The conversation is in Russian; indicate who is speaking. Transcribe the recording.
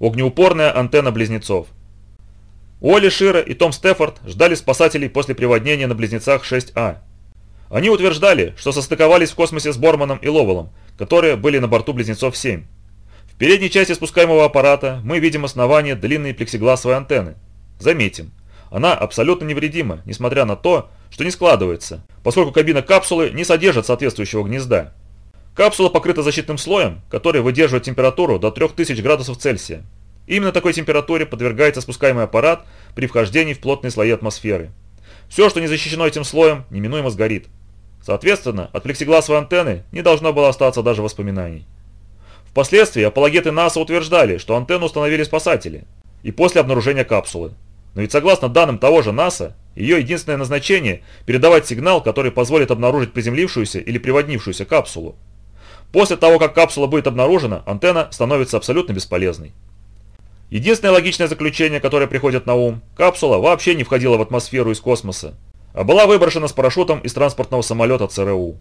Speaker 1: Огнеупорная антенна близнецов. Уолли Шира и Том Стефорд ждали спасателей после приводнения на Близнецах 6А. Они утверждали, что состыковались в космосе с Борманом и Ловелом, которые были на борту Близнецов 7. В передней части спускаемого аппарата мы видим основание длинной плексигласовой антенны. Заметим, она абсолютно невредима, несмотря на то, что не складывается, поскольку кабина капсулы не содержит соответствующего гнезда. Капсула покрыта защитным слоем, который выдерживает температуру до 3000 градусов Цельсия. Именно такой температуре подвергается спускаемый аппарат при вхождении в плотные слои атмосферы. Все, что не защищено этим слоем, неминуемо сгорит. Соответственно, от плексигласовой антенны не должно было остаться даже воспоминаний. Впоследствии апологеты НАСА утверждали, что антенну установили спасатели, и после обнаружения капсулы. Но ведь согласно данным того же НАСА, ее единственное назначение – передавать сигнал, который позволит обнаружить приземлившуюся или приводнившуюся капсулу. После того, как капсула будет обнаружена, антенна становится абсолютно бесполезной. Единственное логичное заключение, которое приходит на ум, капсула вообще не входила в атмосферу из космоса, а была выброшена с парашютом из транспортного самолета ЦРУ.